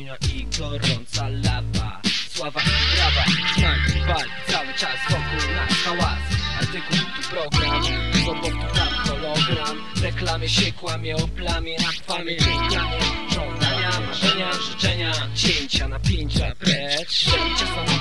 i gorąca lawa. Sława i brawa, smak bal, cały czas wokół nas hałas. Artykuł tu program, sobotów tam hologram. Reklamie się kłamie o plamie, na famie Żądania, marzenia, życzenia, cięcia, napięcia precz. Szczęcia, samopoczucie,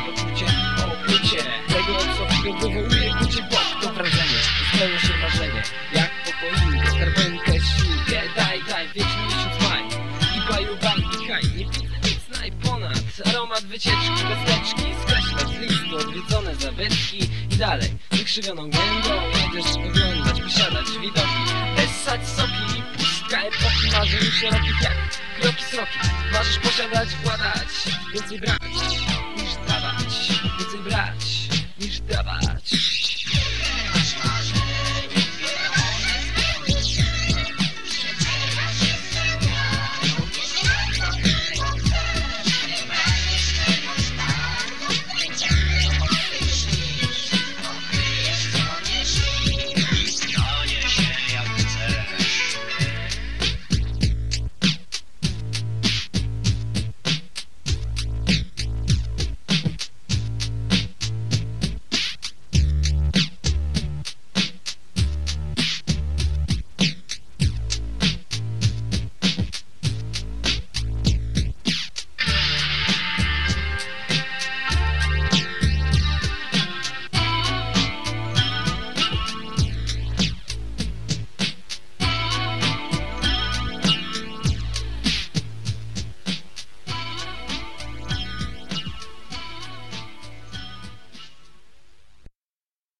haj, nie nic najponad Aromat wycieczki, bezteczki Skreślać z listu, odwiedzone zabytki I dalej, wykrzywioną gębą Jedziesz oglądać, posiadać widoki. Essać soki i pustka epoki Marzeń szerokich jak kroki sroki. Marzysz posiadać, władać Więcej brać niż dawać. Więcej brać niż dawać